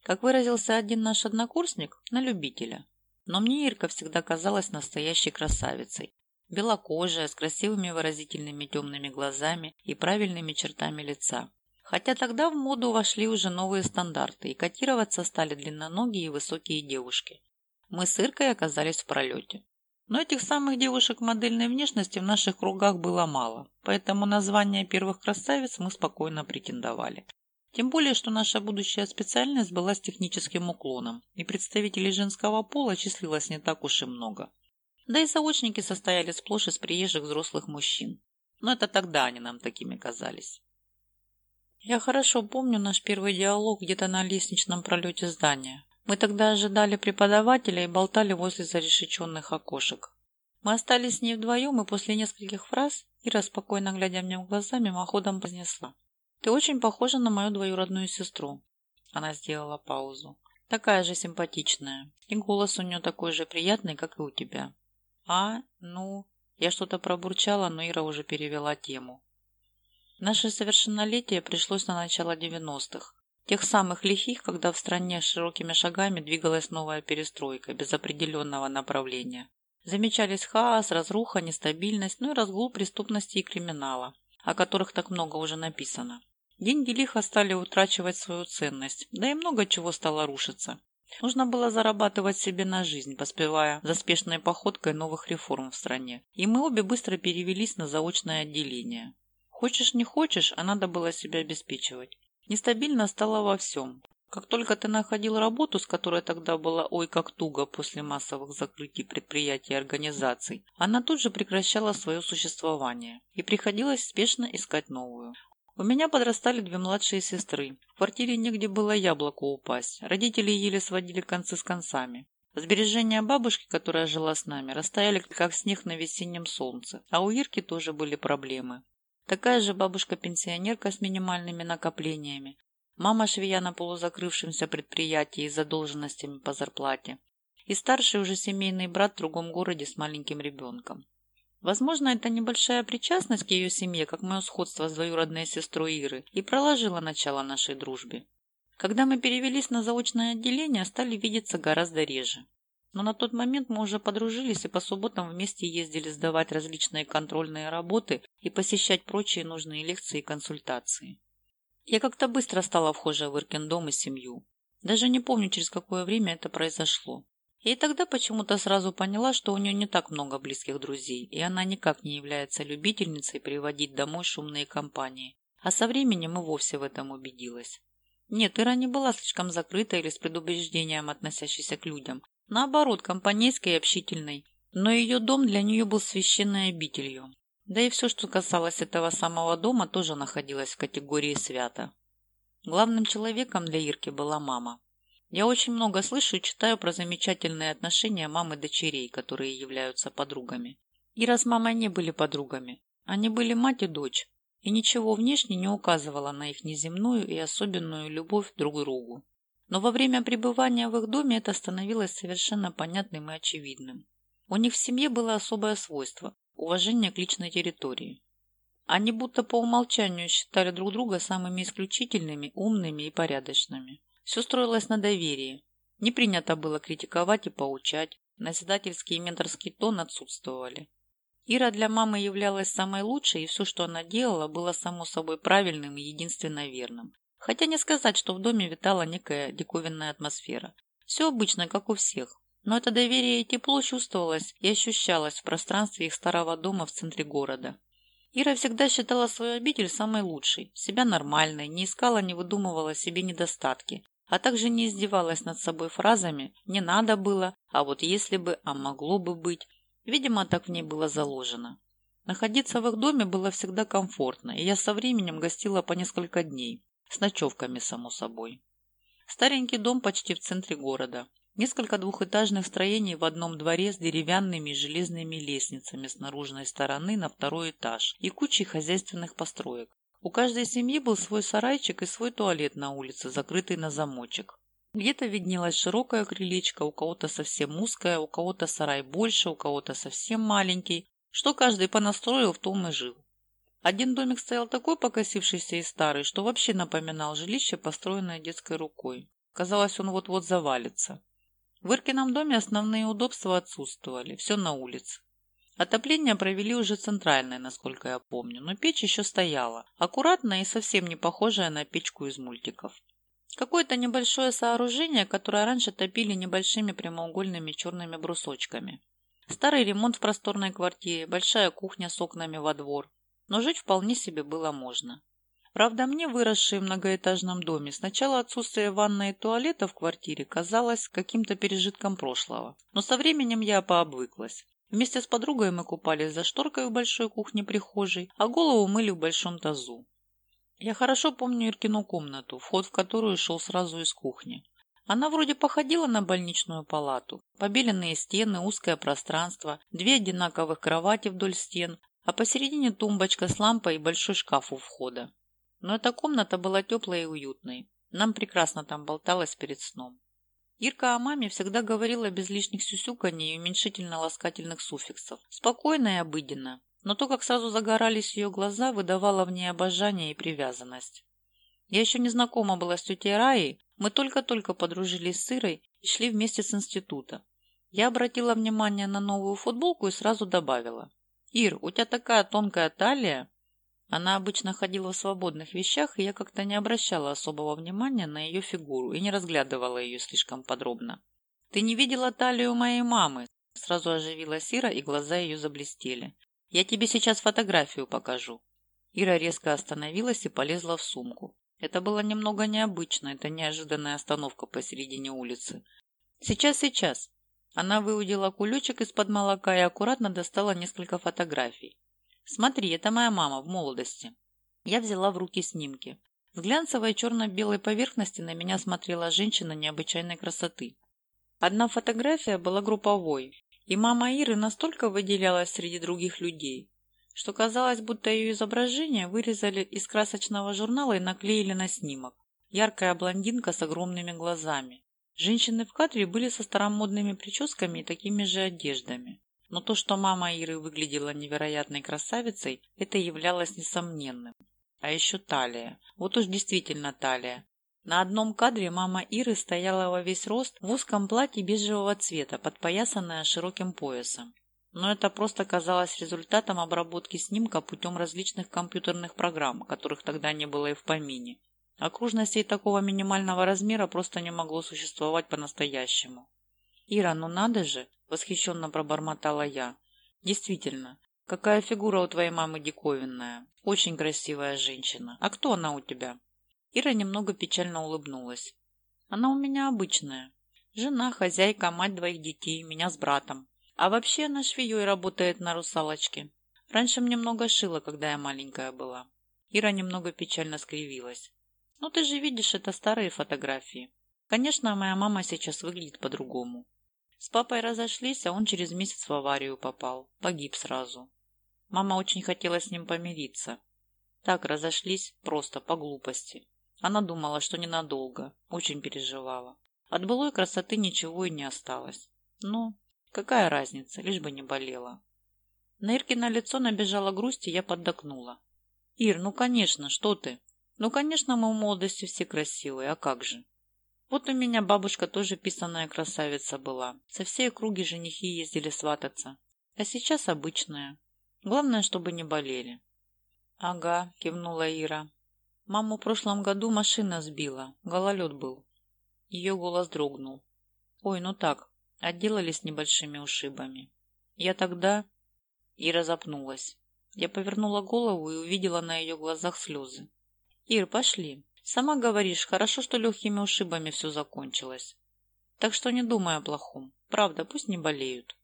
Как выразился один наш однокурсник, на любителя. Но мне Ирка всегда казалась настоящей красавицей. Белокожая, с красивыми выразительными темными глазами и правильными чертами лица. Хотя тогда в моду вошли уже новые стандарты, и котироваться стали длинноногие и высокие девушки. Мы с Иркой оказались в пролете. Но этих самых девушек модельной внешности в наших кругах было мало, поэтому на звание первых красавиц мы спокойно претендовали. Тем более, что наша будущая специальность была с техническим уклоном, и представителей женского пола числилось не так уж и много. Да и заочники состояли сплошь из приезжих взрослых мужчин. Но это тогда они нам такими казались. Я хорошо помню наш первый диалог где-то на лестничном пролете здания. Мы тогда ожидали преподавателя и болтали возле зарешеченных окошек. Мы остались с ней вдвоем, и после нескольких фраз Ира, спокойно глядя мне в глаза, мимоходом произнесла. «Ты очень похожа на мою двоюродную сестру». Она сделала паузу. «Такая же симпатичная. И голос у нее такой же приятный, как и у тебя». «А, ну...» Я что-то пробурчала, но Ира уже перевела тему. Наше совершеннолетие пришлось на начало девяностых. Тех самых лихих, когда в стране широкими шагами двигалась новая перестройка, без определенного направления. Замечались хаос, разруха, нестабильность, ну и разгул преступности и криминала, о которых так много уже написано. Деньги лихо стали утрачивать свою ценность, да и много чего стало рушиться. Нужно было зарабатывать себе на жизнь, поспевая за спешной походкой новых реформ в стране. И мы обе быстро перевелись на заочное отделение. Хочешь не хочешь, а надо было себя обеспечивать. Нестабильно стало во всем. Как только ты находил работу, с которой тогда было ой как туго после массовых закрытий предприятий и организаций, она тут же прекращала свое существование, и приходилось спешно искать новую. У меня подрастали две младшие сестры. В квартире негде было яблоку упасть. Родители еле сводили концы с концами. Сбережения бабушки, которая жила с нами, растаяли, как снег на весеннем солнце. А у Ирки тоже были проблемы. Такая же бабушка-пенсионерка с минимальными накоплениями. Мама швея на полузакрывшемся предприятии с задолженностями по зарплате. И старший уже семейный брат в другом городе с маленьким ребенком. Возможно, это небольшая причастность к ее семье, как мое сходство с двоюродной сестрой Иры, и проложила начало нашей дружбе. Когда мы перевелись на заочное отделение, стали видеться гораздо реже. Но на тот момент мы уже подружились и по субботам вместе ездили сдавать различные контрольные работы и посещать прочие нужные лекции и консультации. Я как-то быстро стала вхожей в Иркин дом и семью. Даже не помню, через какое время это произошло. И тогда почему-то сразу поняла, что у нее не так много близких друзей, и она никак не является любительницей приводить домой шумные компании. А со временем и вовсе в этом убедилась. Нет, Ира не была слишком закрытой или с предубеждением относящейся к людям. Наоборот, компанейской и общительной. Но ее дом для нее был священной обителью. Да и все, что касалось этого самого дома, тоже находилось в категории свято. Главным человеком для Ирки была мама. Я очень много слышу и читаю про замечательные отношения мамы дочерей, которые являются подругами. Ира с мамой не были подругами. Они были мать и дочь, и ничего внешне не указывало на их неземную и особенную любовь друг к другу. Но во время пребывания в их доме это становилось совершенно понятным и очевидным. У них в семье было особое свойство – уважение к личной территории. Они будто по умолчанию считали друг друга самыми исключительными, умными и порядочными. Все строилось на доверии. Не принято было критиковать и поучать. Назидательский и менторский тон отсутствовали. Ира для мамы являлась самой лучшей, и все, что она делала, было само собой правильным и единственно верным. Хотя не сказать, что в доме витала некая диковинная атмосфера. Все обычно, как у всех. Но это доверие и тепло чувствовалось и ощущалось в пространстве их старого дома в центре города. Ира всегда считала свою обитель самой лучшей, себя нормальной, не искала, не выдумывала себе недостатки, а также не издевалась над собой фразами «не надо было», «а вот если бы», «а могло бы быть». Видимо, так в ней было заложено. Находиться в их доме было всегда комфортно, и я со временем гостила по несколько дней, с ночевками, само собой. Старенький дом почти в центре города. Несколько двухэтажных строений в одном дворе с деревянными железными лестницами с наружной стороны на второй этаж и кучей хозяйственных построек. У каждой семьи был свой сарайчик и свой туалет на улице, закрытый на замочек. Где-то виднелась широкая крылечко, у кого-то совсем узкая, у кого-то сарай больше, у кого-то совсем маленький. Что каждый понастроил, в том и жил. Один домик стоял такой покосившийся и старый, что вообще напоминал жилище, построенное детской рукой. Казалось, он вот-вот завалится. В Иркином доме основные удобства отсутствовали, все на улице. Отопление провели уже центральное, насколько я помню, но печь еще стояла, аккуратная и совсем не похожая на печку из мультиков. Какое-то небольшое сооружение, которое раньше топили небольшими прямоугольными черными брусочками. Старый ремонт в просторной квартире, большая кухня с окнами во двор. Но жить вполне себе было можно. Правда, мне, выросшей в многоэтажном доме, сначала отсутствие ванной и туалета в квартире казалось каким-то пережитком прошлого. Но со временем я пообвыклась. Вместе с подругой мы купались за шторкой в большой кухне-прихожей, а голову мыли в большом тазу. Я хорошо помню Иркину комнату, вход в которую шел сразу из кухни. Она вроде походила на больничную палату. Побеленные стены, узкое пространство, две одинаковых кровати вдоль стен, а посередине тумбочка с лампой и большой шкаф у входа. Но эта комната была теплой и уютной. Нам прекрасно там болталось перед сном. Ирка о маме всегда говорила без лишних сюсюканий и уменьшительно-ласкательных суффиксов. Спокойно и обыденно. Но то, как сразу загорались ее глаза, выдавало в ней обожание и привязанность. Я еще не знакома была с тетей Раей, мы только-только подружились с Ирой и шли вместе с института. Я обратила внимание на новую футболку и сразу добавила. «Ир, у тебя такая тонкая талия!» Она обычно ходила в свободных вещах, и я как-то не обращала особого внимания на ее фигуру и не разглядывала ее слишком подробно. «Ты не видела талию моей мамы?» Сразу оживилась Ира, и глаза ее заблестели. «Я тебе сейчас фотографию покажу». Ира резко остановилась и полезла в сумку. Это было немного необычно, это неожиданная остановка посередине улицы. «Сейчас, сейчас». Она выудила кулечек из-под молока и аккуратно достала несколько фотографий. Смотри, это моя мама в молодости. Я взяла в руки снимки. С глянцевой черно-белой поверхности на меня смотрела женщина необычайной красоты. Одна фотография была групповой, и мама Иры настолько выделялась среди других людей, что казалось, будто ее изображение вырезали из красочного журнала и наклеили на снимок. Яркая блондинка с огромными глазами. Женщины в кадре были со старомодными прическами и такими же одеждами. Но то, что мама Иры выглядела невероятной красавицей, это являлось несомненным. А еще талия. Вот уж действительно талия. На одном кадре мама Иры стояла во весь рост в узком платье бежевого цвета, подпоясанная широким поясом. Но это просто казалось результатом обработки снимка путем различных компьютерных программ, которых тогда не было и в помине. Окружностей такого минимального размера просто не могло существовать по-настоящему. «Ира, ну надо же!» – восхищенно пробормотала я. «Действительно, какая фигура у твоей мамы диковинная. Очень красивая женщина. А кто она у тебя?» Ира немного печально улыбнулась. «Она у меня обычная. Жена, хозяйка, мать двоих детей, меня с братом. А вообще она швеей работает на русалочке. Раньше мне много шила, когда я маленькая была». Ира немного печально скривилась. «Ну ты же видишь, это старые фотографии. Конечно, моя мама сейчас выглядит по-другому. С папой разошлись, а он через месяц в аварию попал. Погиб сразу. Мама очень хотела с ним помириться. Так разошлись просто по глупости. Она думала, что ненадолго. Очень переживала. От былой красоты ничего и не осталось. Ну, какая разница, лишь бы не болела. На Иркино лицо набежала грусть, и я поддакнула. «Ир, ну конечно, что ты? Ну, конечно, мы в молодости все красивые, а как же?» Вот у меня бабушка тоже писаная красавица была. Со всей округи женихи ездили свататься. А сейчас обычная. Главное, чтобы не болели. Ага, кивнула Ира. Маму в прошлом году машина сбила. Гололед был. Ее голос дрогнул. Ой, ну так, отделались небольшими ушибами. Я тогда... Ира запнулась. Я повернула голову и увидела на ее глазах слезы. «Ир, пошли. Сама говоришь, хорошо, что легкими ушибами все закончилось. Так что не думай о плохом. Правда, пусть не болеют.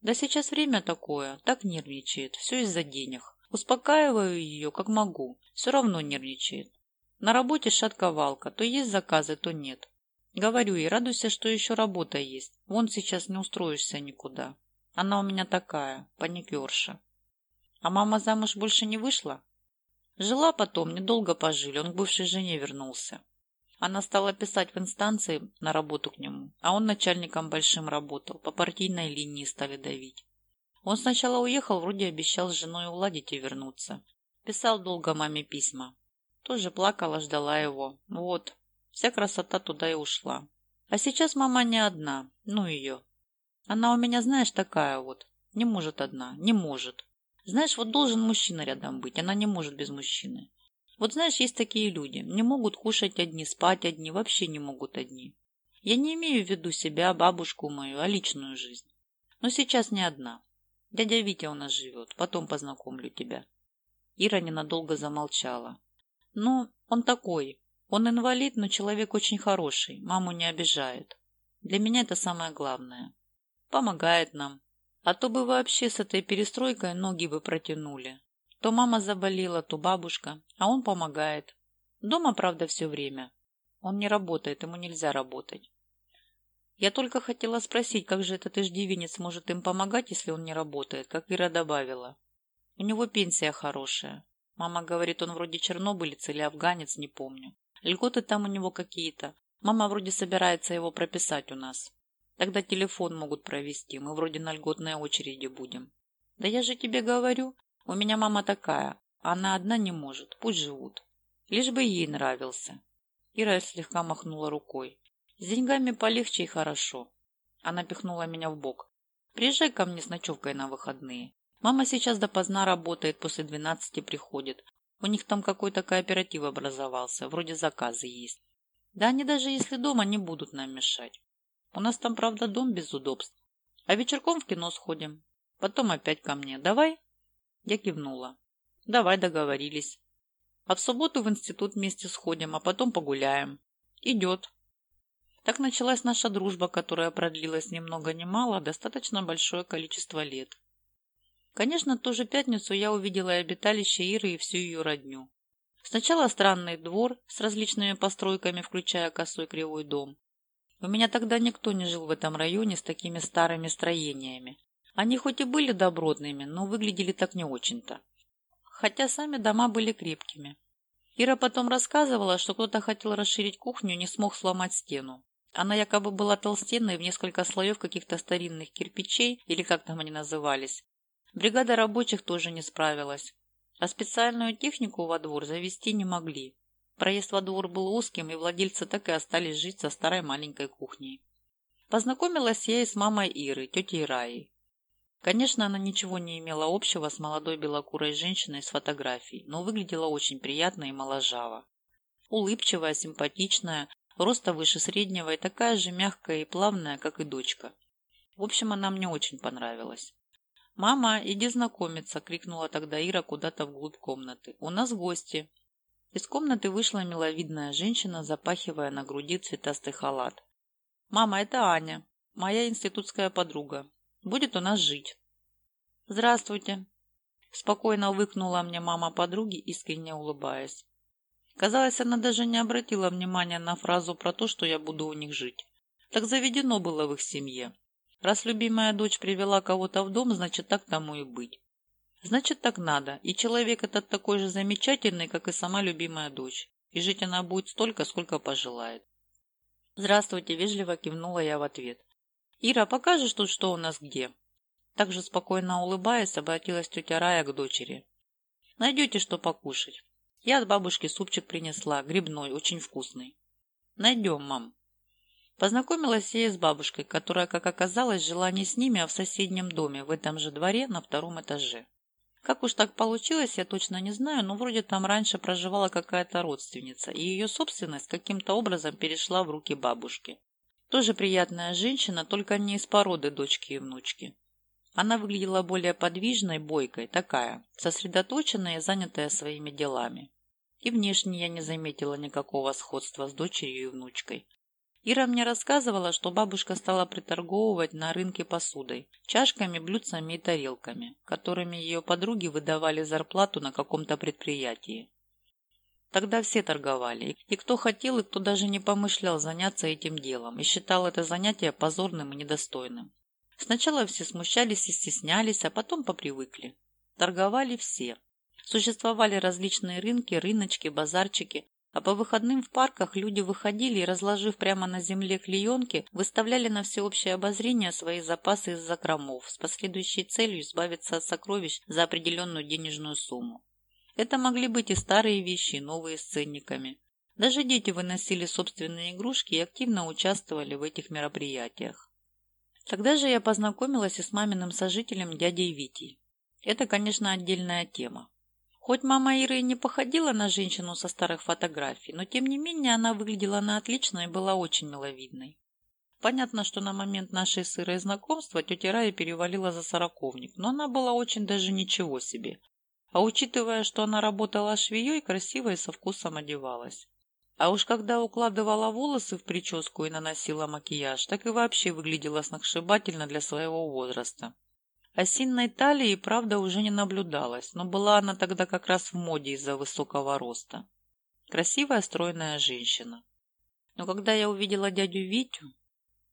Да сейчас время такое, так нервничает, все из-за денег. Успокаиваю ее, как могу, все равно нервничает. На работе шатковалка, то есть заказы, то нет. Говорю ей, радуйся, что еще работа есть. Вон сейчас не устроишься никуда. Она у меня такая, паникерша. А мама замуж больше не вышла? Жила потом, недолго пожили, он к бывшей жене вернулся. Она стала писать в инстанции на работу к нему, а он начальником большим работал, по партийной линии стали давить. Он сначала уехал, вроде обещал с женой уладить и вернуться. Писал долго маме письма. Тоже плакала, ждала его. Вот, вся красота туда и ушла. А сейчас мама не одна, ну ее. Она у меня, знаешь, такая вот. Не может одна, не может. Знаешь, вот должен мужчина рядом быть, она не может без мужчины. Вот знаешь, есть такие люди, не могут кушать одни, спать одни, вообще не могут одни. Я не имею в виду себя, бабушку мою, а личную жизнь. Но сейчас не одна. Дядя Витя у нас живет, потом познакомлю тебя. Ира ненадолго замолчала. Ну, он такой. Он инвалид, но человек очень хороший, маму не обижает. Для меня это самое главное. Помогает нам. А то бы вообще с этой перестройкой ноги бы протянули. То мама заболела, то бабушка, а он помогает. Дома, правда, все время. Он не работает, ему нельзя работать. Я только хотела спросить, как же этот иждивенец может им помогать, если он не работает, как Ира добавила. У него пенсия хорошая. Мама говорит, он вроде чернобылец или афганец, не помню. Льготы там у него какие-то. Мама вроде собирается его прописать у нас. Тогда телефон могут провести, мы вроде на льготной очереди будем. Да я же тебе говорю, у меня мама такая, она одна не может, пусть живут. Лишь бы ей нравился. Ира слегка махнула рукой. С деньгами полегче и хорошо. Она пихнула меня в бок. Приезжай ко мне с ночевкой на выходные. Мама сейчас допоздна работает, после двенадцати приходит. У них там какой-то кооператив образовался, вроде заказы есть. Да они даже если дома не будут нам мешать. У нас там, правда, дом без удобств. А вечерком в кино сходим. Потом опять ко мне. Давай? Я кивнула. Давай, договорились. А в субботу в институт вместе сходим, а потом погуляем. Идет. Так началась наша дружба, которая продлилась ни много ни мало, достаточно большое количество лет. Конечно, ту же пятницу я увидела и обиталище Иры и всю ее родню. Сначала странный двор с различными постройками, включая косой кривой дом. У меня тогда никто не жил в этом районе с такими старыми строениями. Они хоть и были добротными, но выглядели так не очень-то. Хотя сами дома были крепкими. Ира потом рассказывала, что кто-то хотел расширить кухню не смог сломать стену. Она якобы была толстенной в несколько слоев каких-то старинных кирпичей, или как там они назывались. Бригада рабочих тоже не справилась. А специальную технику во двор завести не могли. Проезд во двор был узким, и владельцы так и остались жить со старой маленькой кухней. Познакомилась я и с мамой Иры, тетей Раей. Конечно, она ничего не имела общего с молодой белокурой женщиной с фотографий, но выглядела очень приятно и моложаво. Улыбчивая, симпатичная, роста выше среднего и такая же мягкая и плавная, как и дочка. В общем, она мне очень понравилась. «Мама, иди знакомиться!» – крикнула тогда Ира куда-то вглубь комнаты. «У нас гости!» Из комнаты вышла миловидная женщина, запахивая на груди цветастый халат. «Мама, это Аня, моя институтская подруга. Будет у нас жить». «Здравствуйте!» Спокойно выкнула мне мама подруги, искренне улыбаясь. Казалось, она даже не обратила внимания на фразу про то, что я буду у них жить. Так заведено было в их семье. Раз любимая дочь привела кого-то в дом, значит, так тому и быть. Значит, так надо. И человек этот такой же замечательный, как и сама любимая дочь. И жить она будет столько, сколько пожелает. «Здравствуйте», – вежливо кивнула я в ответ. «Ира, покажешь тут, что у нас где?» Так же спокойно улыбаясь, обратилась тетя Рая к дочери. «Найдете, что покушать?» Я от бабушки супчик принесла, грибной, очень вкусный. Найдем, мам. Познакомилась я с бабушкой, которая, как оказалось, жила не с ними, а в соседнем доме, в этом же дворе, на втором этаже. Как уж так получилось, я точно не знаю, но вроде там раньше проживала какая-то родственница, и ее собственность каким-то образом перешла в руки бабушки. Тоже приятная женщина, только не из породы дочки и внучки. Она выглядела более подвижной, бойкой, такая, сосредоточенная и занятая своими делами. И внешне я не заметила никакого сходства с дочерью и внучкой. Ира мне рассказывала, что бабушка стала приторговывать на рынке посудой, чашками, блюдцами и тарелками, которыми ее подруги выдавали зарплату на каком-то предприятии. Тогда все торговали, и кто хотел, и кто даже не помышлял заняться этим делом, и считал это занятие позорным и недостойным. Сначала все смущались и стеснялись, а потом попривыкли. Торговали все. Существовали различные рынки, рыночки, базарчики, а по выходным в парках люди выходили и, разложив прямо на земле клеенки, выставляли на всеобщее обозрение свои запасы из закромов с последующей целью избавиться от сокровищ за определенную денежную сумму. Это могли быть и старые вещи, и новые с ценниками. Даже дети выносили собственные игрушки и активно участвовали в этих мероприятиях. Тогда же я познакомилась и с маминым сожителем дядей Витей. Это, конечно, отдельная тема. Хоть мама Иры не походила на женщину со старых фотографий, но тем не менее она выглядела на отлично и была очень миловидной. Понятно, что на момент нашей сырой знакомства тетя Рая перевалила за сороковник, но она была очень даже ничего себе. А учитывая, что она работала швеей, красиво и со вкусом одевалась. А уж когда укладывала волосы в прическу и наносила макияж, так и вообще выглядела сногсшибательно для своего возраста. Осинной талии, правда, уже не наблюдалось, но была она тогда как раз в моде из-за высокого роста. Красивая, стройная женщина. Но когда я увидела дядю Витю,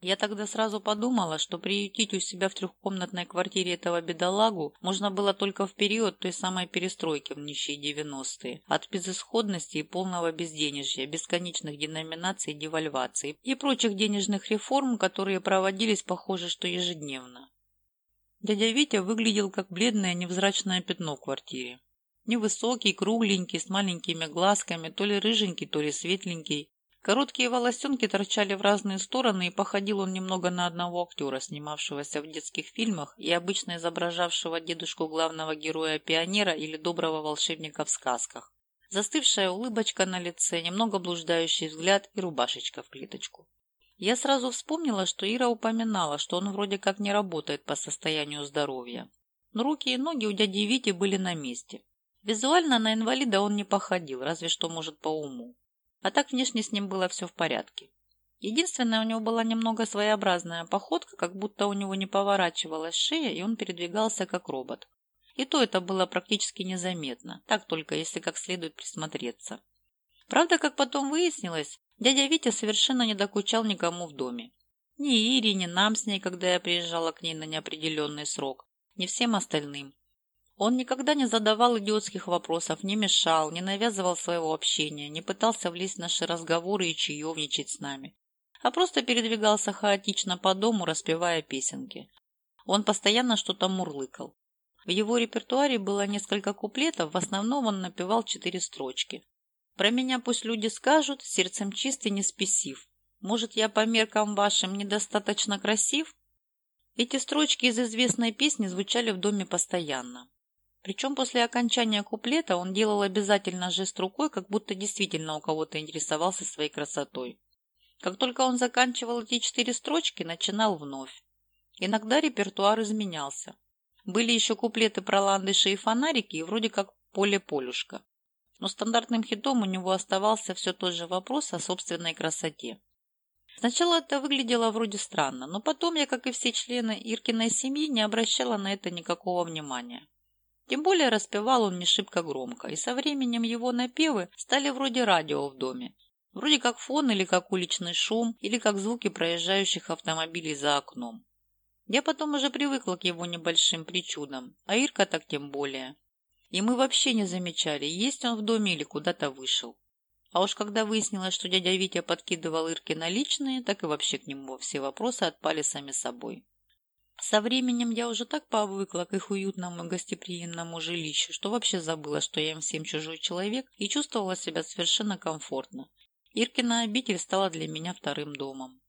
я тогда сразу подумала, что приютить у себя в трехкомнатной квартире этого бедолагу можно было только в период той самой перестройки в нищие девяностые, от безысходности и полного безденежья, бесконечных деноминаций и девальваций и прочих денежных реформ, которые проводились, похоже, что ежедневно. Дядя Витя выглядел как бледное невзрачное пятно в квартире. Невысокий, кругленький, с маленькими глазками, то ли рыженький, то ли светленький. Короткие волосенки торчали в разные стороны, и походил он немного на одного актера, снимавшегося в детских фильмах и обычно изображавшего дедушку главного героя-пионера или доброго волшебника в сказках. Застывшая улыбочка на лице, немного блуждающий взгляд и рубашечка в клеточку. Я сразу вспомнила, что Ира упоминала, что он вроде как не работает по состоянию здоровья. Но руки и ноги у дяди Вити были на месте. Визуально на инвалида он не походил, разве что, может, по уму. А так внешне с ним было все в порядке. Единственное, у него была немного своеобразная походка, как будто у него не поворачивалась шея, и он передвигался как робот. И то это было практически незаметно, так только если как следует присмотреться. Правда, как потом выяснилось, Дядя Витя совершенно не докучал никому в доме. Ни Ире, ни нам с ней, когда я приезжала к ней на неопределенный срок, ни всем остальным. Он никогда не задавал идиотских вопросов, не мешал, не навязывал своего общения, не пытался влезть в наши разговоры и чаевничать с нами, а просто передвигался хаотично по дому, распевая песенки. Он постоянно что-то мурлыкал. В его репертуаре было несколько куплетов, в основном он напевал четыре строчки. Про меня пусть люди скажут, сердцем чистый, не спесив. Может, я по меркам вашим недостаточно красив? Эти строчки из известной песни звучали в доме постоянно. Причем после окончания куплета он делал обязательно жест рукой, как будто действительно у кого-то интересовался своей красотой. Как только он заканчивал эти четыре строчки, начинал вновь. Иногда репертуар изменялся. Были еще куплеты про ландыши и фонарики, и вроде как поле-полюшка но стандартным хитом у него оставался все тот же вопрос о собственной красоте. Сначала это выглядело вроде странно, но потом я, как и все члены Иркиной семьи, не обращала на это никакого внимания. Тем более распевал он не шибко громко, и со временем его напевы стали вроде радио в доме. Вроде как фон или как уличный шум, или как звуки проезжающих автомобилей за окном. Я потом уже привыкла к его небольшим причудам, а Ирка так тем более и мы вообще не замечали, есть он в доме или куда-то вышел. А уж когда выяснилось, что дядя Витя подкидывал Ирке наличные, так и вообще к нему все вопросы отпали сами собой. Со временем я уже так повыкла к их уютному и гостеприимному жилищу, что вообще забыла, что я им всем чужой человек и чувствовала себя совершенно комфортно. Иркина обитель стала для меня вторым домом.